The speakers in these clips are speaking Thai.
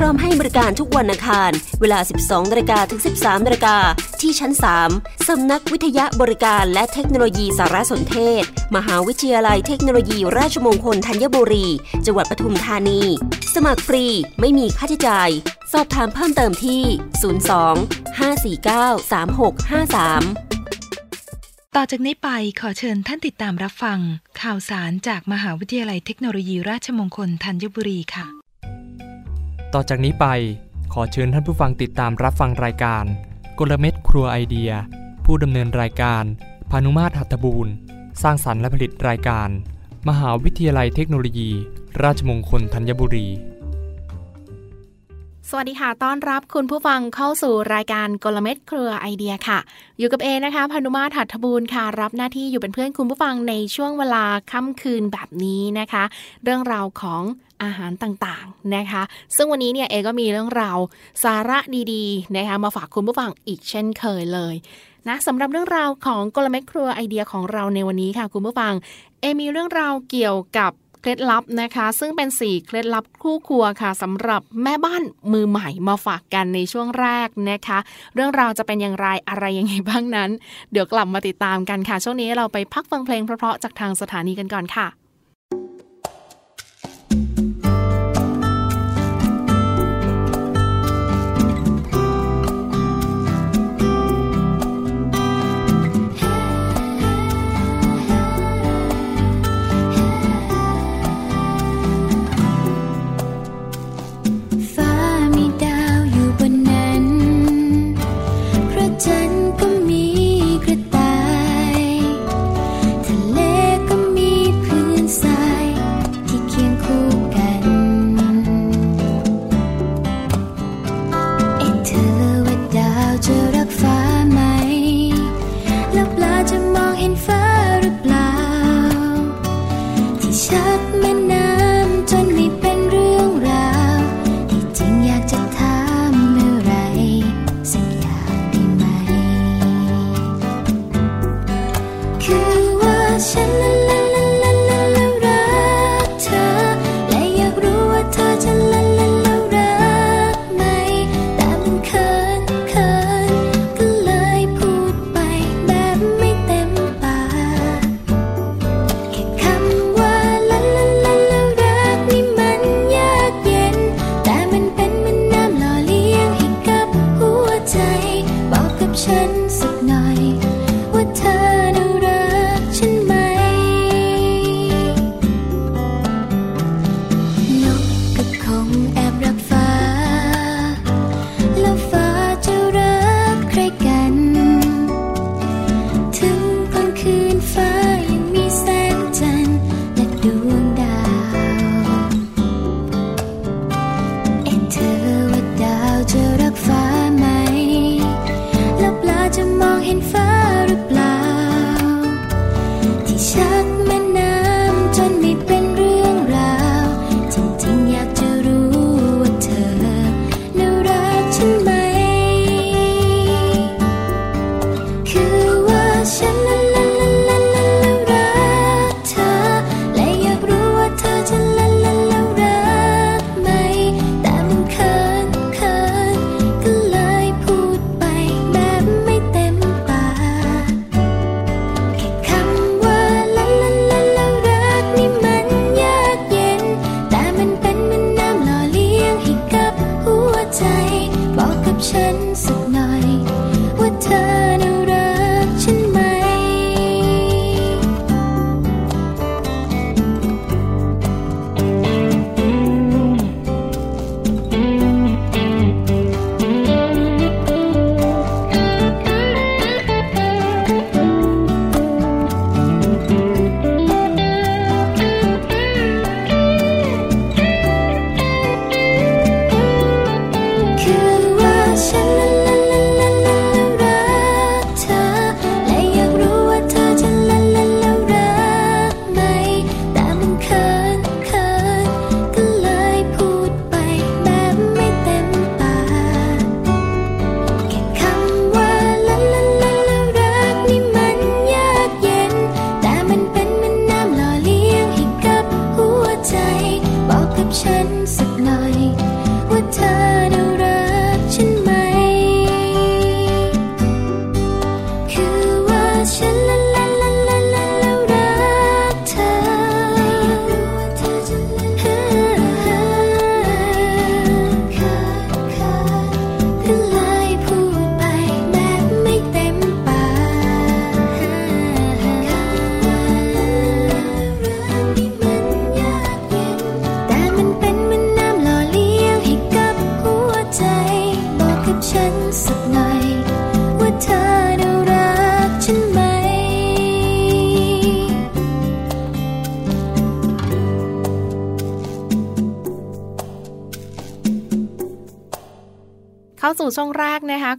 พร้อมให้บริการทุกวันอังคาร เวลา 12นาฬิกาถึง 13นาฬิกาที่ชั้น 3 สำนักวิทยาบริการและเทคโนโลยีสารสนเทศ มหาวิทยาลัยเทคโนโลยี ราชมงคลธัญบุรี จังหวัดปทุมธานี สมัครฟรีไม่มีค่าใช้จ่าย สอบถามเพิ่มเติมที่ 02 549 3653ต่อจากนี้ไปขอเชิญท่านติดตามรับฟัง ข่าวสารจากมหาวิทยาลัยเทคโนโลยีราชมงคลธัญบุรีค่ะ ต่อจากนี้ไปขอเชิญท่านผู้ฟังติดตามรับฟังรายการ กลเม็ดครัวไอเดีย ผู้ดำเนินรายการพานุมาตรหัตถบูรณ์ สร้างสรรค์และผลิตรายการ มหาวิทยาลัยเทคโนโลยี ราชมงคลธัญบุรี สวัสดีค่ะ ต้อนรับคุณผู้ฟังเข้าสู่รายการกลเม็ดเครือไอเดียค่ะ อยู่กับเอนะคะพานุมาถัตถบูรณ์ค่ะ รับหน้าที่อยู่เป็นเพื่อนคุณผู้ฟังในช่วงเวลาค่ำคืนแบบนี้นะคะ เรื่องราวของอาหารต่างๆนะคะ ซึ่งวันนี้เนี่ยเอก็มีเรื่องราวสาระดีๆนะคะมาฝากคุณผู้ฟังอีกเช่นเคยเลยนะสำหรับเรื่องราวของกลเม็ดครัวไอเดียของเราในวันนี้ค่ะ คุณผู้ฟัง เอมีเรื่องราวเกี่ยวกับ เคล็ดลับนะคะ ซึ่งเป็น 4 เคล็ดลับคู่ครัวค่ะสำหรับแม่บ้านมือใหม่มาฝากกันในช่วงแรกนะคะ เรื่องราวจะเป็นอย่างไรอะไรยังไงบ้างนั้น เดี๋ยวกลับมาติดตามกันค่ะ ช่วงนี้เราไปพักฟังเพลงเพราะๆจากทางสถานีกันก่อนค่ะ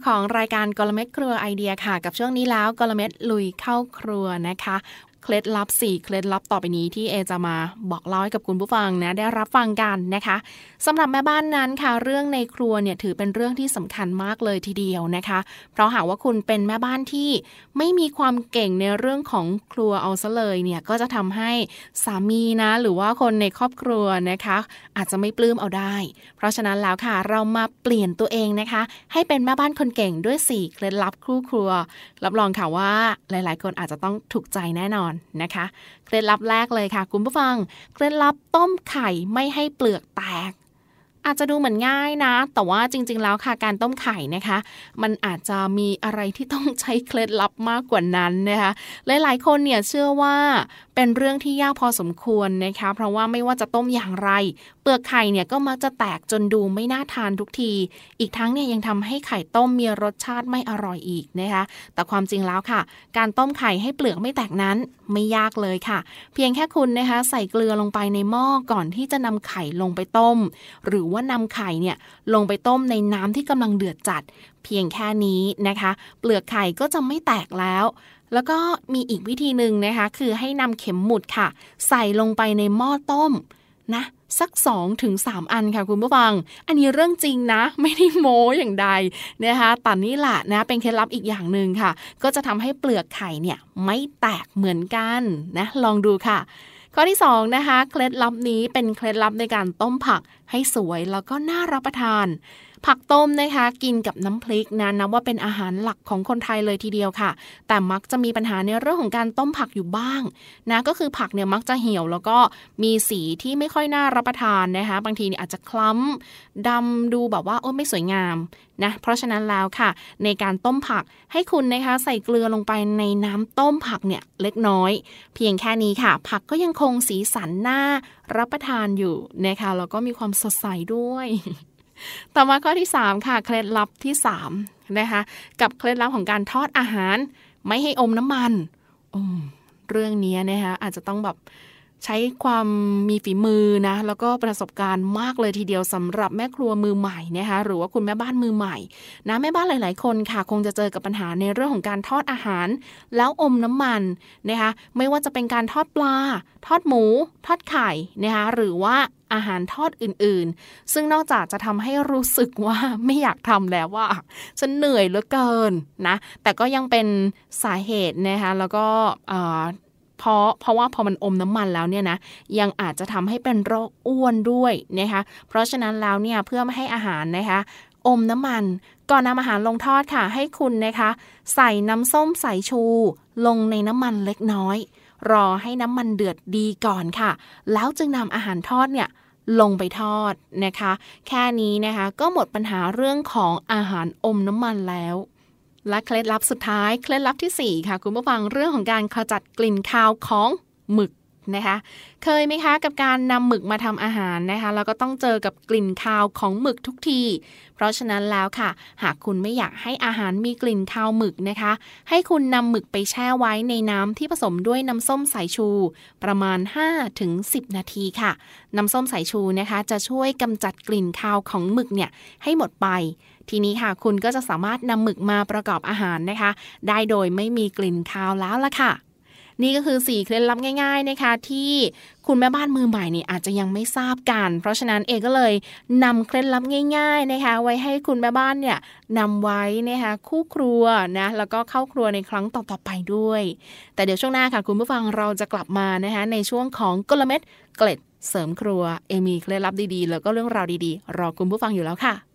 ของรายการกลเม็ดครัวไอเดียค่ะ กับช่วงนี้แล้วกลเม็ดลุยเข้าครัวนะคะ ล็ดลับ 4 เคล็ดลับต่อไปนี้ที่เอจะมาบอกเล่าให้กับคุณผู้ฟังนะได้รับฟังกันนะคะสำหรับแม่บ้านนั้นค่ะเรื่องในครัวเนี่ยถือเป็นเรื่องที่สำคัญมากเลยทีเดียวนะคะ เพราะหากว่าคุณเป็นแม่บ้านที่ไม่มีความเก่งในเรื่องของครัวเอาซะเลยเนี่ยก็จะทำให้สามีนะหรือว่าคนในครอบครัวนะคะ อาจจะไม่ปลื้มเอาได้ เพราะฉะนั้นแล้วค่ะเรามาเปลี่ยนตัวเองนะคะ ให้เป็นแม่บ้านคนเก่งด้วย4เคล็ดลับครู่ครัว รับรองค่ะว่าหลาย ๆ คนอาจจะต้องถูกใจแน่นอนนะคะเคล็ดลับแรกเลยค่ะ คุณผู้ฟังเคล็ดลับต้มไข่ไม่ให้เปลือกแตก อาจจะดูเหมือนง่ายนะ แต่ว่าจริง ๆ แล้วค่ะการต้มไข่นะคะ มันอาจจะมีอะไรที่ต้องใช้เคล็ดลับมากกว่านั้นนะคะหลายๆคนเนี่ยเชื่อว่าเป็นเรื่องที่ยากพอสมควรนะคะเพราะว่าไม่ว่าจะต้มอย่างไร ลือกไข่เนี่ยก็มักจะแตกจนดูไม่น่าทานทุกที อีกทั้งเนี่ยยังทำให้ไข่ต้มมีรสชาติไม่อร่อยอีกนะคะ แต่ความจริงแล้วค่ะ การต้มไข่ให้เปลือกไม่แตกนั้นไม่ยากเลยค่ะ เพียงแค่คุณนะคะใส่เกลือลงไปในหม้อก่อนที่จะนำไข่ลงไปต้ม หรือว่านำไข่เนี่ยลงไปต้มในน้ำที่กำลังเดือดจัด เพียงแค่นี้นะคะ เปลือกไข่ก็จะไม่แตกแล้วแล้วก็มีอีกวิธีหนึ่งนะคะ คือให้นำเข็มหมุดค่ะ ใส่ลงไปในหม้อต้มนะ สัก2ถึง3อันค่ะคุณผู้ฟัง อันนี้เรื่องจริงนะ ไม่ได้โม้อย่างใดนะคะแต่นี่แหละนะเป็นเคล็ดลับอีกอย่างหนึ่งค่ะ ก็จะทำให้เปลือกไข่เนี่ยไม่แตกเหมือนกันนะลองดูค่ะ ข้อที่2นะคะเคล็ดลับนี้เป็นเคล็ดลับในการต้มผักให้สวยแล้วก็น่ารับประทาน ผักต้มนะคะกินกับน้ำพริกนะนับว่าเป็นอาหารหลักของคนไทยเลยทีเดียวค่ะ แต่มักจะมีปัญหาในเรื่องของการต้มผักอยู่บ้างนะก็คือผักเนี่ยมักจะเหี่ยวแล้วก็มีสีที่ไม่ค่อยน่ารับประทานนะคะ บางทีเนี่ยอาจจะคล้ำดำดูแบบว่าโอ้ไม่สวยงามนะเพราะฉะนั้นแล้วค่ะ ในการต้มผักให้คุณนะคะใส่เกลือลงไปในน้ำต้มผักเนี่ยเล็กน้อย เพียงแค่นี้ค่ะ ผักก็ยังคงสีสันน่ารับประทานอยู่นะคะแล้วก็มีความสดใสด้วย ต่อมาข้อที่ 3 ค่ะ เคล็ดลับที่3นะคะกับเคล็ดลับของการทอดอาหาร ไม่ให้อมน้ำมันอืมเรื่องนี้นะคะอาจจะต้องแบบ ใช้ความมีฝีมือนะ แล้วก็ประสบการณ์มากเลยทีเดียวสำหรับแม่ครัวมือใหม่นะคะหรือว่าคุณแม่บ้านมือใหม่นะแม่บ้านหลาย ๆ คนค่ะคงจะเจอกับปัญหาในเรื่องของการทอดอาหาร แล้วอมน้ำมันนะคะไม่ว่าจะเป็นการทอดปลา ทอดหมู ทอดไข่นะคะหรือว่าอาหารทอดอื่นๆ ซึ่งนอกจากจะทำให้รู้สึกว่าไม่อยากทำแล้วว่าฉันเหนื่อยเหลือเกินนะ แต่ก็ยังเป็นสาเหตุนะคะแล้วก็ เพราะเพราะว่าพอมันอมน้ำมันแล้วเนี่ยนะยังอาจจะทำให้เป็นโรคอ้วนด้วยนะคะเพราะฉะนั้นแล้วเนี่ยเพื่อไม่ให้อาหารนะคะอมน้ำมัน ก่อนนำอาหารลงทอดค่ะ ให้คุณนะคะ ใส่น้ำส้มสายชู ลงในน้ำมันเล็กน้อย รอให้น้ำมันเดือดดีก่อนค่ะ แล้วจึงนำอาหารทอดเนี่ยลงไปทอดนะคะ แค่นี้นะคะก็หมดปัญหาเรื่องของอาหารอมน้ำมันแล้ว และเคล็ดลับสุดท้าย เคล็ดลับที่ 4 ค่ะ คุณผู้ฟังเรื่องของการขจัดกลิ่นคาวของหมึกนะคะเคยไหมคะกับการนำหมึกมาทำอาหารนะคะแล้วก็ต้องเจอกับกลิ่นคาวของหมึกทุกที เพราะฉะนั้นแล้วค่ะ หากคุณไม่อยากให้อาหารมีกลิ่นคาวหมึกนะคะ ให้คุณนำหมึกไปแช่ไว้ในน้ำที่ผสมด้วยน้ำส้มสายชู ประมาณ 5-10 นาทีค่ะ น้ำส้มสายชูนะคะ จะช่วยกำจัดกลิ่นคาวของหมึกเนี่ยให้หมดไป ทีนี้ค่ะคุณก็จะสามารถนำหมึกมาประกอบอาหารนะคะ ได้โดยไม่มีกลิ่นคาวแล้วล่ะค่ะ นี่ก็คือ 4 เคล็ดลับง่าย ๆนะคะ ที่คุณแม่บ้านมือใหม่นี่อาจจะยังไม่ทราบกัน เพราะฉะนั้นเอกก็เลยนำเคล็ดลับง่าย ๆนะคะ ไว้ให้คุณแม่บ้านเนี่ยนำไว้นะคะคู่ครัวนะแล้วก็เข้าครัวในครั้งต่อๆไปด้วย แต่เดี๋ยวช่วงหน้าค่ะ คุณผู้ฟังเราจะกลับมานะคะในช่วงของกลเม็ดเกล็ดเสริมครัว เอมีเคล็ดลับดีๆ แล้วก็เรื่องราวดีๆ รอคุณผู้ฟังอยู่แล้วค่ะ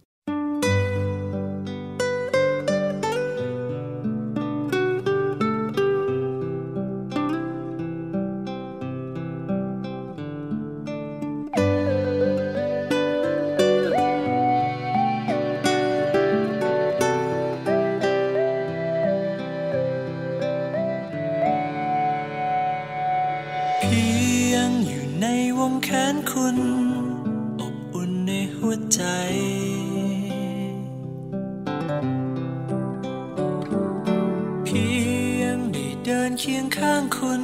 คียงข้างคุณ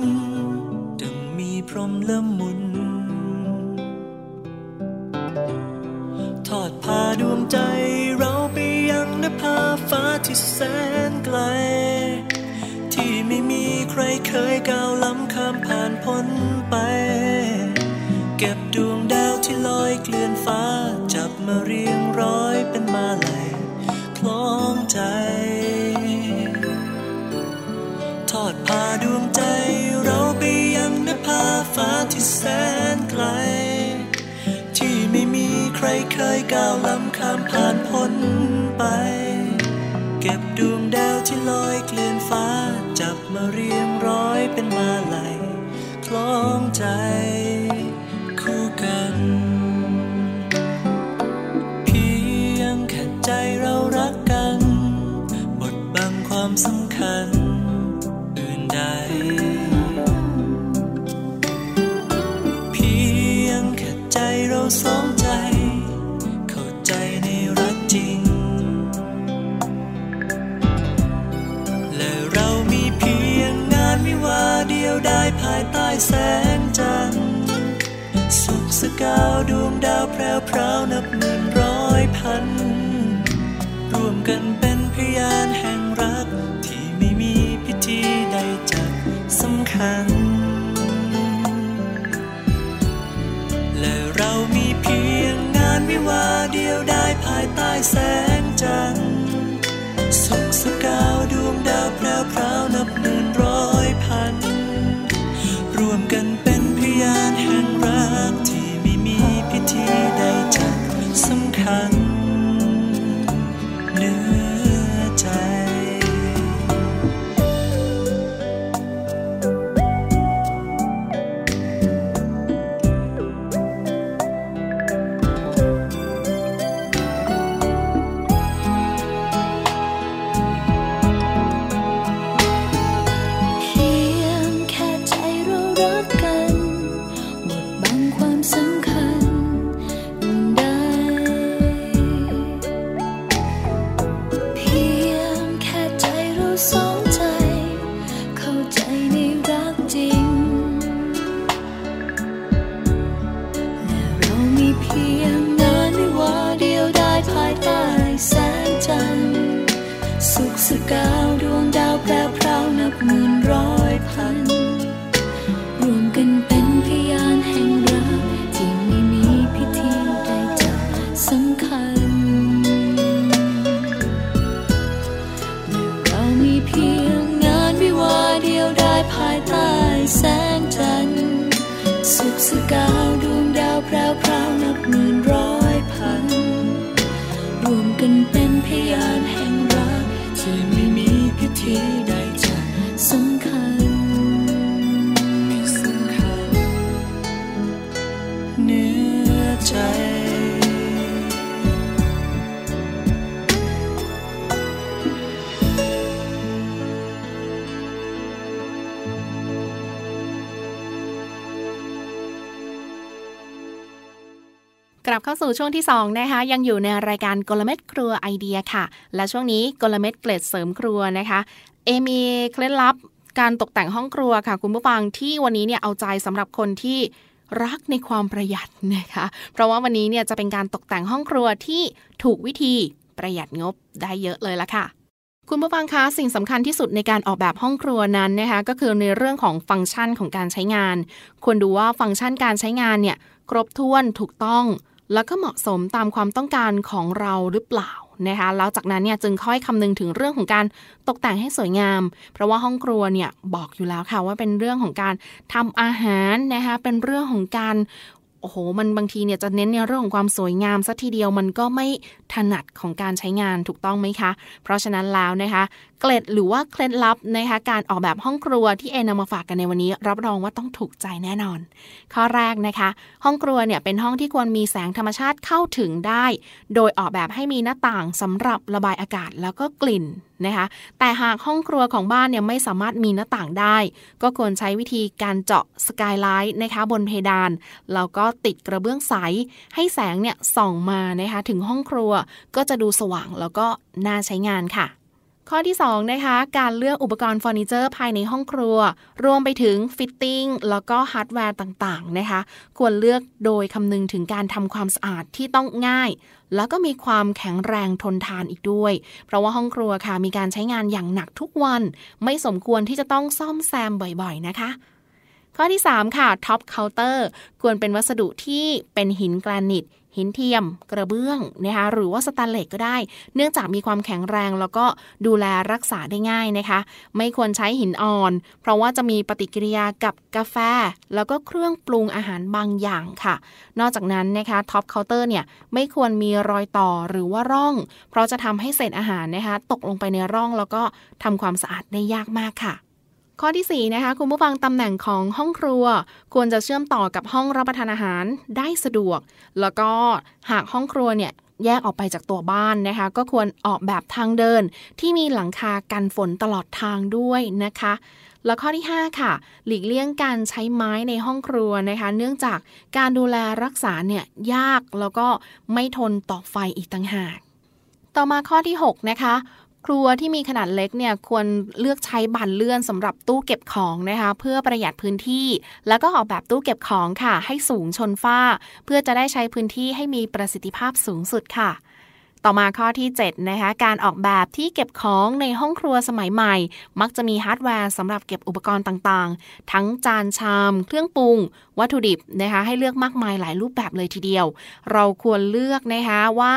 ดังมีพรมละมุน ทอดพาดวงใจเราไปยังนภาฟ้าที่แสนไกล ที่ไม่มีใครเคยก้าวล้ำข้ามผ่านพ้นไป เก็บดวงดาวที่ลอยเกลื่อนฟ้า จับมาเรียงร้อยเป็นมาลัยคล้องใจ ฟ้าที่แสนไกล ที่ไม่มีใครเคยก้าวล้ำข้ามผ่านพ้นไป เก็บดวงดาวที่ลอยเกลื่อนฟ้า จับมาเรียงร้อยเป็นมาลัยคล้องใจคู่กัน เพียงแค่ใจเรารักกันบดบังความสำคัญ แสงจันทร์สุขสกาวดวงดาวแพรวพราวนับหมื่นร้อยพัน รวมกันเป็นพยานแห่งรัก ที่ไม่มีพิธีใดจัดสำคัญ และเรามีเพียงงานวิวาเดียวได้ภายใต้แสง กันเป็นพยานแห่งรักที่ ลับเข้าสู่ช่วงที่ 2 นะคะ ยังอยู่ในรายการกลเม็ดครัวไอเดียค่ะ และช่วงนี้กลเม็ดเกล็ดเสริมครัวนะคะ เอมีเคล็ดลับการตกแต่งห้องครัวค่ะ คุณผู้ฟังที่วันนี้เนี่ยเอาใจสำหรับคนที่รักในความประหยัดนะคะ เพราะว่าวันนี้เนี่ยจะเป็นการตกแต่งห้องครัวที่ถูกวิธีประหยัดงบได้เยอะเลยละค่ะคุณผู้ฟังคะสิ่งสำคัญที่สุดในการออกแบบห้องครัวนั้นนะคะก็คือในเรื่องของฟังก์ชันของการใช้งาน ควรดูว่าฟังก์ชันการใช้งานเนี่ยครบถ้วนถูกต้อง แล้วก็เหมาะสมตามความต้องการของเราหรือเปล่านะคะแล้วจากนั้นเนี่ยจึงค่อยคำนึงถึงเรื่องของการตกแต่งให้สวยงาม เพราะว่าห้องครัวเนี่ยบอกอยู่แล้วค่ะว่าเป็นเรื่องของการทำอาหารนะคะเป็นเรื่องของการโอ้โห มันบางทีเนี่ยจะเน้นในเรื่องของความสวยงามสัทีเดียวมันก็ไม่ถนัดของการใช้งานถูกต้องไหมคะ เพราะฉะนั้นแล้วนะคะ เกล็ดหรือว่าเคล็ดลับนะคะการออกแบบห้องครัวที่เอนำมาฝากกันในวันนี้ รับรองว่าต้องถูกใจแน่นอน ข้อแรกนะคะ ห้องครัวเนี่ยเป็นห้องที่ควรมีแสงธรรมชาติเข้าถึงได้ โดยออกแบบให้มีหน้าต่างสำหรับระบายอากาศแล้วก็กลิ่นนะคะแต่หากห้องครัวของบ้านเนี่ยไม่สามารถมีหน้าต่างได้ ก็ควรใช้วิธีการเจาะสกายไลท์นะคะบนเพดานแล้วก็ติดกระเบื้องใส ให้แสงเนี่ยส่องมานะคะถึงห้องครัวก็จะดูสว่างแล้วก็น่าใช้งานค่ะ ข้อที่2นะคะการเลือกอุปกรณ์เฟอร์นิเจอร์ภายในห้องครัว รวมไปถึง fitting แล้วก็ฮาร์ดแวร์ต่างๆนะคะควรเลือกโดยคำนึงถึงการทำความสะอาดที่ต้องง่าย แล้วก็มีความแข็งแรงทนทานอีกด้วย เพราะว่าห้องครัวค่ะมีการใช้งานอย่างหนักทุกวัน ไม่สมควรที่จะต้องซ่อมแซมบ่อยๆนะคะข้อที่ 3 ค่ะ top counter ควรเป็นวัสดุที่เป็นหินแกรนิต หินเทียม กระเบื้องนะคะหรือว่าสแตนเลสก็ได้ เนื่องจากมีความแข็งแรงแล้วก็ดูแลรักษาได้ง่ายนะคะ ไม่ควรใช้หินอ่อน เพราะว่าจะมีปฏิกิริยากับกาแฟ แล้วก็เครื่องปรุงอาหารบางอย่างค่ะ นอกจากนั้นนะคะ top counter เนี่ยไม่ควรมีรอยต่อหรือว่าร่อง เพราะจะทำให้เศษอาหารนะคะตกลงไปในร่องแล้วก็ทำความสะอาดได้ยากมากค่ะ ข้อที่4นะคะคุณผู้ฟังตำแหน่งของห้องครัว ควรจะเชื่อมต่อกับห้องรับประทานอาหารได้สะดวก แล้วก็หากห้องครัวเนี่ยแยกออกไปจากตัวบ้านนะคะ ก็ควรออกแบบทางเดิน ที่มีหลังคากันฝนตลอดทางด้วยนะคะ แล้วข้อที่ 5 ค่ะ หลีกเลี่ยงการใช้ไม้ในห้องครัวนะคะ เนื่องจากการดูแลรักษาเนี่ยยากแล้วก็ไม่ทนต่อไฟอีกต่างหากต่อมาข้อที่ 6 นะคะ ครัวที่มีขนาดเล็กเนี่ยควรเลือกใช้บานเลื่อนสำหรับตู้เก็บของนะคะเพื่อประหยัดพื้นที่ แล้วก็ออกแบบตู้เก็บของค่ะ ให้สูงชนฝ้า เพื่อจะได้ใช้พื้นที่ให้มีประสิทธิภาพสูงสุดค่ะ ต่อมาข้อที่ 7 นะคะ การออกแบบที่เก็บของในห้องครัวสมัยใหม่ มักจะมีฮาร์ดแวร์สำหรับเก็บอุปกรณ์ต่างๆ ทั้งจานชาม เครื่องปรุง วัตถุดิบนะคะให้เลือกมากมายหลายรูปแบบเลยทีเดียว เราควรเลือกนะคะว่า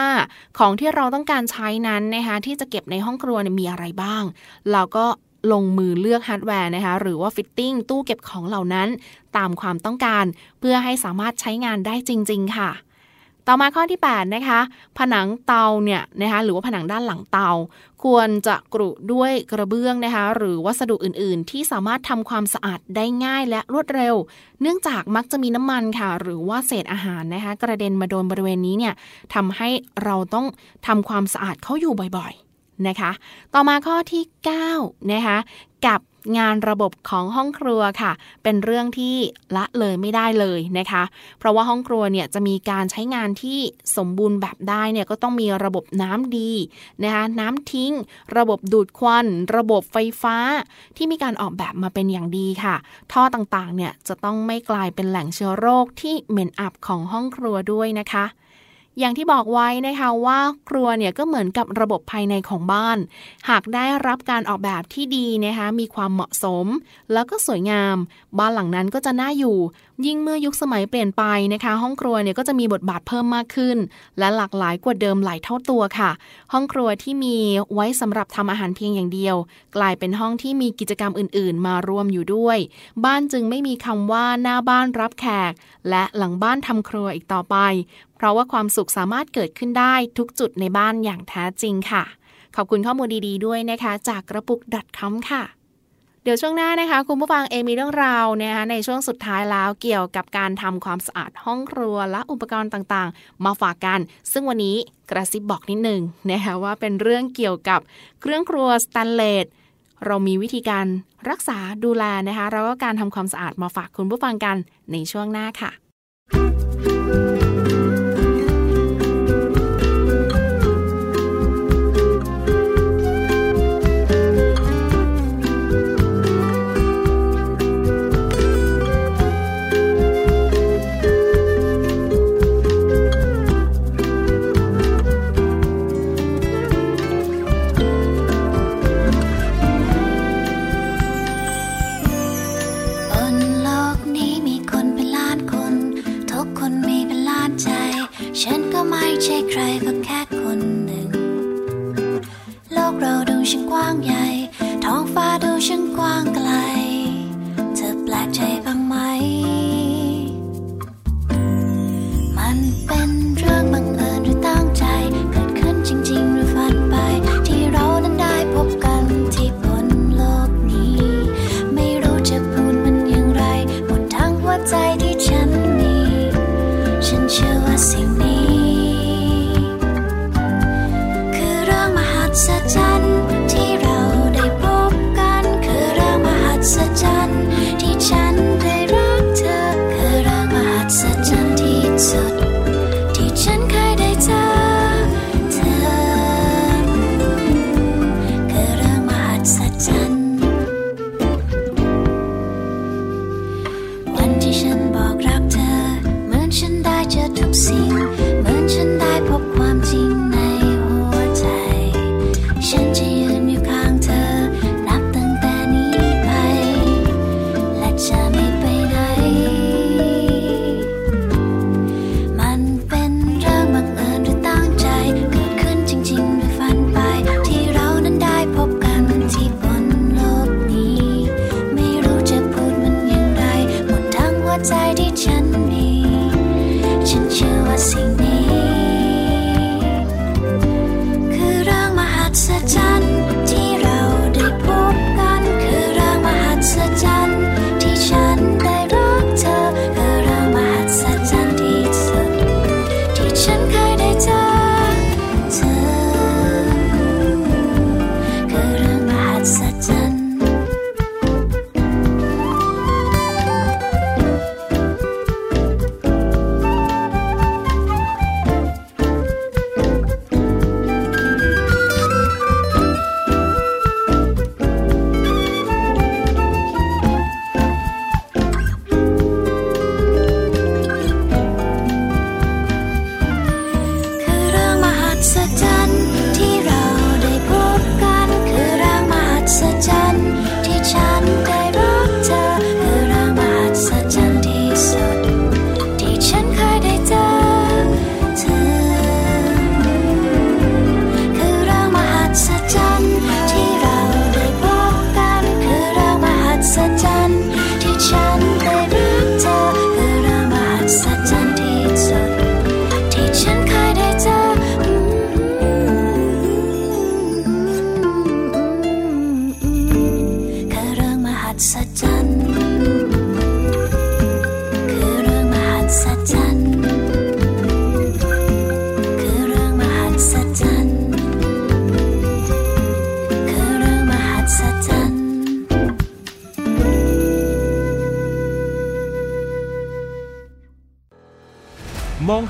ของที่เราต้องการใช้นั้นนะคะที่จะเก็บในห้องครัวมีอะไรบ้าง เราก็ลงมือเลือกฮาร์ดแวร์นะคะหรือว่า fitting ตู้เก็บของเหล่านั้น ตามความต้องการ เพื่อให้สามารถใช้งานได้จริง ๆ ค่ะ ต่อมาข้อที่ 8 นะคะ ผนังเตาเนี่ยนะคะหรือว่าผนังด้านหลังเตา ควรจะกรุด้วยกระเบื้องนะคะหรือวัสดุอื่นๆ ที่สามารถทำความสะอาดได้ง่ายและรวดเร็ว เนื่องจากมักจะมีน้ำมันค่ะ หรือว่าเศษอาหารนะคะ กระเด็นมาโดนบริเวณนี้เนี่ยทำให้เราต้องทำความสะอาดเขาอยู่บ่อยๆนะคะ ต่อมาข้อที่ 9 นะคะ กับ งานระบบของห้องครัวค่ะ เป็นเรื่องที่ละเลยไม่ได้เลยนะคะ เพราะว่าห้องครัวเนี่ยจะมีการใช้งานที่สมบูรณ์แบบได้เนี่ยก็ต้องมีระบบน้ำดีนะคะน้ำทิ้ง ระบบดูดควัน ระบบไฟฟ้าที่มีการออกแบบมาเป็นอย่างดีค่ะ ท่อต่างๆเนี่ยจะต้องไม่กลายเป็นแหล่งเชื้อโรคที่เหม็นอับของห้องครัวด้วยนะคะ อย่างที่บอกไว้นะคะว่าครัวเนี่ยก็เหมือนกับระบบภายในของบ้าน หากได้รับการออกแบบที่ดีนะคะมีความเหมาะสม แล้วก็สวยงาม บ้านหลังนั้นก็จะน่าอยู่ยิ่งเมื่อยุคสมัยเปลี่ยนไปนะคะ ห้องครัวเนี่ยก็จะมีบทบาทเพิ่มมากขึ้น และหลากหลายกว่าเดิมหลายเท่าตัวค่ะ ห้องครัวที่มีไว้สำหรับทำอาหารเพียงอย่างเดียว กลายเป็นห้องที่มีกิจกรรมอื่น ๆ มารวมอยู่ด้วย บ้านจึงไม่มีคำว่าหน้าบ้านรับแขก และหลังบ้านทำครัวอีกต่อไป เพราะว่าความสุขสามารถเกิดขึ้นได้ทุกจุดในบ้านอย่างแท้จริงค่ะ ขอบคุณข้อมูลดี ๆ ด้วยนะคะ จากกระปุก .com ค่ะ เดี๋ยวช่วงหน้านะคะ คุณผู้ฟังเอมีเรื่องราวนะคะในช่วงสุดท้ายแล้วเกี่ยวกับการทำความสะอาดห้องครัวและอุปกรณ์ต่างๆ มาฝากกัน ซึ่งวันนี้กระซิบบอกนิดนึงนะคะว่าเป็นเรื่องเกี่ยวกับเครื่องครัวสแตนเลสเรามีวิธีการรักษาดูแลนะคะแล้วก็การทำความสะอาดมาฝากคุณผู้ฟังกันในช่วงหน้าค่ะ เราดูช่างกว้างใหญ่ ท้องฟ้าดูช่างกว้างไกล จะทุกสิ่ง เหมือนฉันได้พบความจริง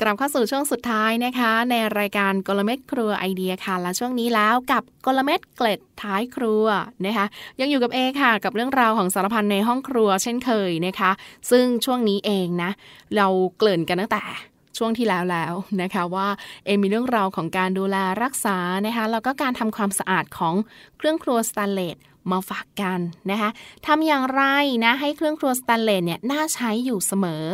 กลับเข้าสู่ช่วงสุดท้ายนะคะ ในรายการกลเม็ดครัวไอเดียค่ะ และช่วงนี้แล้วกับกลเม็ดเกล็ดท้ายครัวนะคะ ยังอยู่กับเอค่ะ กับเรื่องราวของสารพันในห้องครัวเช่นเคยนะคะ ซึ่งช่วงนี้เองนะ เราเกริ่นกันตั้งแต่ช่วงที่แล้วแล้วนะคะว่าเอมีเรื่องราวของการดูแลรักษานะคะแล้วก็การทำความสะอาดของเครื่องครัวสแตนเลส มาฝากกันนะคะทำอย่างไรนะให้เครื่องครัวสแตนเลสเนี่ยน่าใช้อยู่เสมอ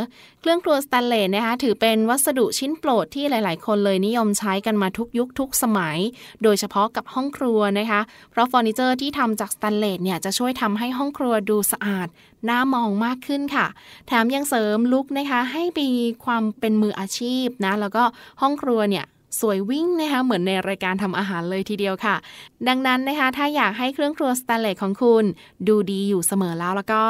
เครื่องครัวสแตนเลสนะคะถือเป็นวัสดุชิ้นโปรดที่หลาย ๆ คนเลยนิยมใช้กันมาทุกยุคทุกสมัย โดยเฉพาะกับห้องครัวนะคะเพราะเฟอร์นิเจอร์ที่ทำจากสแตนเลสเนี่ยจะช่วยทำให้ห้องครัวดูสะอาดน่ามองมากขึ้นค่ะ แถมยังเสริม look นะคะให้มีความเป็นมืออาชีพนะแล้วก็ห้องครัวเนี่ย สวยวิ่งนะคะเหมือนในรายการทำอาหารเลยทีเดียวค่ะ ดังนั้นนะคะถ้าอยากให้เครื่องครัวสแตนเลสของคุณ ดูดีอยู่เสมอแล้วแล้วก็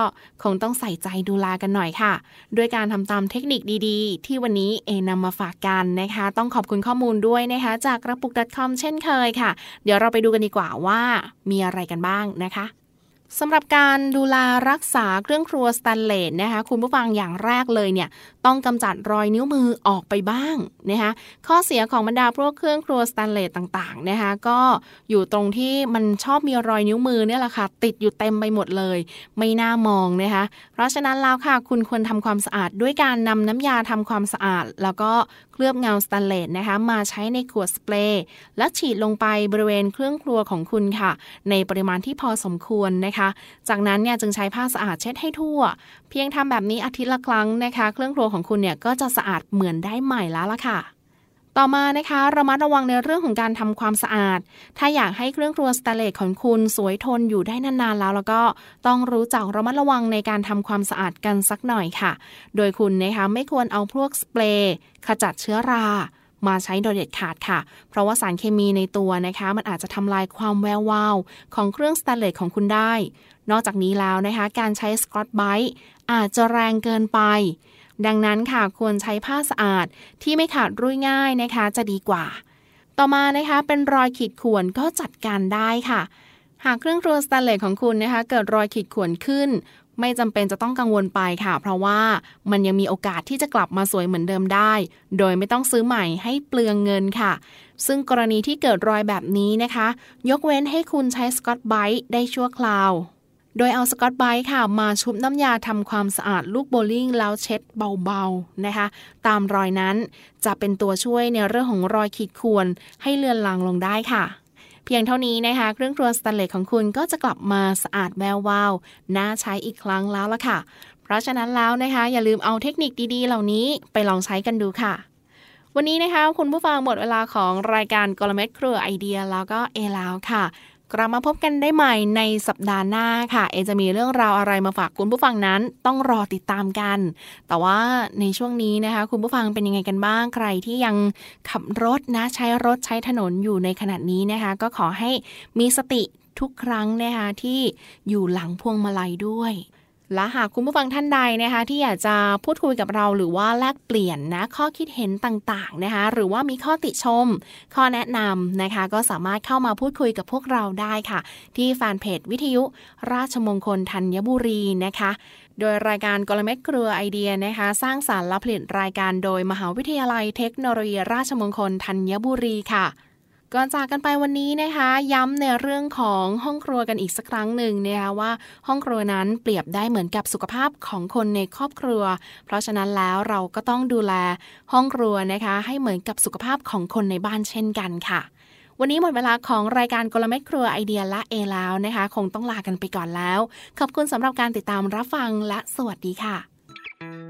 คงต้องใส่ใจดูแลกันหน่อยค่ะ ด้วยการทำตามเทคนิคดีๆ ที่วันนี้เอนำมาฝากกันนะคะ ต้องขอบคุณข้อมูลด้วยนะคะจากกระปุก .com เช่นเคยค่ะ เดี๋ยวเราไปดูกันดีกว่าว่ามีอะไรกันบ้างนะคะ สำหรับการดูแลรักษาเครื่องครัวสแตนเลสนะคะคุณผู้ฟังอย่างแรกเลยเนี่ยต้องกำจัดรอยนิ้วมือออกไปบ้างนะคะข้อเสียของบรรดาพวกเครื่องครัวสแตนเลสต่างๆนะคะก็อยู่ตรงที่มันชอบมีรอยนิ้วมือเนี่ยแหละค่ะติดอยู่เต็มไปหมดเลย ไม่น่ามองนะคะเพราะฉะนั้นแล้วค่ะคุณควรทำความสะอาดด้วยการนำน้ำยาทำความสะอาด แล้วก็เลือบเงาสแตนเลสนะคะ มาใส่ในขวดสเปรย์และฉีดลงไปบริเวณเครื่องครัวของคุณค่ะ ในปริมาณที่พอสมควรนะคะ จากนั้นเนี่ยจึงใช้ผ้าสะอาดเช็ดให้ทั่ว เพียงทำแบบนี้อาทิตย์ละครั้งนะคะ เครื่องครัวของคุณเนี่ยก็จะสะอาดเหมือนได้ใหม่แล้วล่ะค่ะ ต่อมานะคะระมัดระวังในเรื่องของการทำความสะอาด ถ้าอยากให้เครื่องครัวสแตนเลสของคุณสวยทนอยู่ได้นานๆแล้ว แล้วก็ต้องรู้จักระมัดระวังในการทำความสะอาดกันสักหน่อยค่ะ โดยคุณนะคะไม่ควรเอาพวกสเปรย์ขจัดเชื้อรามาใช้โดยเด็ดขาดค่ะ เพราะว่าสารเคมีในตัวนะคะ มันอาจจะทำลายความแวววาว ของเครื่องสแตนเลสของคุณได้ นอกจากนี้แล้วนะคะ การใช้ Scotch-Brite อาจจะแรงเกินไป ดังนั้นค่ะควรใช้ผ้าสะอาดที่ไม่ขาดรุ่ยง่ายนะคะ จะดีกว่า ต่อมานะคะเป็นรอยขีดข่วนก็จัดการได้ค่ะ หากเครื่องครัวสแตนเลสของคุณนะคะ เกิดรอยขีดข่วนขึ้น ไม่จำเป็นจะต้องกังวลไปค่ะ เพราะว่ามันยังมีโอกาสที่จะกลับมาสวยเหมือนเดิมได้ โดยไม่ต้องซื้อใหม่ให้เปลืองเงินค่ะ ซึ่งกรณีที่เกิดรอยแบบนี้นะคะ ยกเว้นให้คุณใช้สกอตไบต์ได้ชั่วคราว โดยเอาสกอตไบค่ะ มาชุบน้ำยาทำความสะอาดลูกโบลิ่งแล้วเช็ดเบาๆนะคะ ตามรอยนั้นจะเป็นตัวช่วยในเรื่องของรอยขีดข่วนให้เลือนลางลงได้ค่ะ เพียงเท่านี้นะคะ เครื่องครัวสแตนเลสของคุณก็จะกลับมาสะอาดแวววาวน่าใช้อีกครั้งแล้วละค่ะ เพราะฉะนั้นแล้วนะคะ อย่าลืมเอาเทคนิคดีๆ เหล่านี้ไปลองใช้กันดูค่ะวันนี้นะคะคุณผู้ฟังหมดเวลาของรายการกลเม็ดครัวไอเดียแล้วก็เอแล้วค่ะ กลับมาพบกันได้ใหม่ในสัปดาห์หน้าค่ะ เอจะมีเรื่องราวอะไรมาฝากคุณผู้ฟังนั้น ต้องรอติดตามกัน แต่ว่าในช่วงนี้นะคะ คุณผู้ฟังเป็นยังไงกันบ้างใครที่ยังขับรถนะใช้รถใช้ถนนอยู่ในขณะนี้นะคะ ก็ขอให้มีสติทุกครั้งนะคะที่อยู่หลังพวงมาลัยด้วย และหากคุณผู้ฟังท่านใดนะคะที่อยากจะพูดคุยกับเราหรือว่าแลกเปลี่ยนนะข้อคิดเห็นต่างๆนะคะหรือว่ามีข้อติชม ข้อแนะนำนะคะ ก็สามารถเข้ามาพูดคุยกับพวกเราได้ค่ะ ที่แฟนเพจวิทยุราชมงคลธัญบุรีนะคะ โดยรายการกลเม็ดเครือไอเดียนะคะ สร้างสารรค์และผลิตรายการโดยมหาวิทยาลัยเทคโนโลยีราชมงคลธัญบุรีค่ะ ก่อนจากกันไปวันนี้นะคะ ย้ำในเรื่องของห้องครัวกันอีกสักครั้งหนึ่งนะคะว่าห้องครัวนั้นเปรียบได้เหมือนกับสุขภาพของคนในครอบครัว เพราะฉะนั้นแล้วเราก็ต้องดูแลห้องครัวนะคะ ให้เหมือนกับสุขภาพของคนในบ้านเช่นกันค่ะ วันนี้หมดเวลาของรายการกลเม็ดครัวไอเดียละเอแล้วนะคะ คงต้องลากันไปก่อนแล้ว ขอบคุณสำหรับการติดตามรับฟังและสวัสดีค่ะ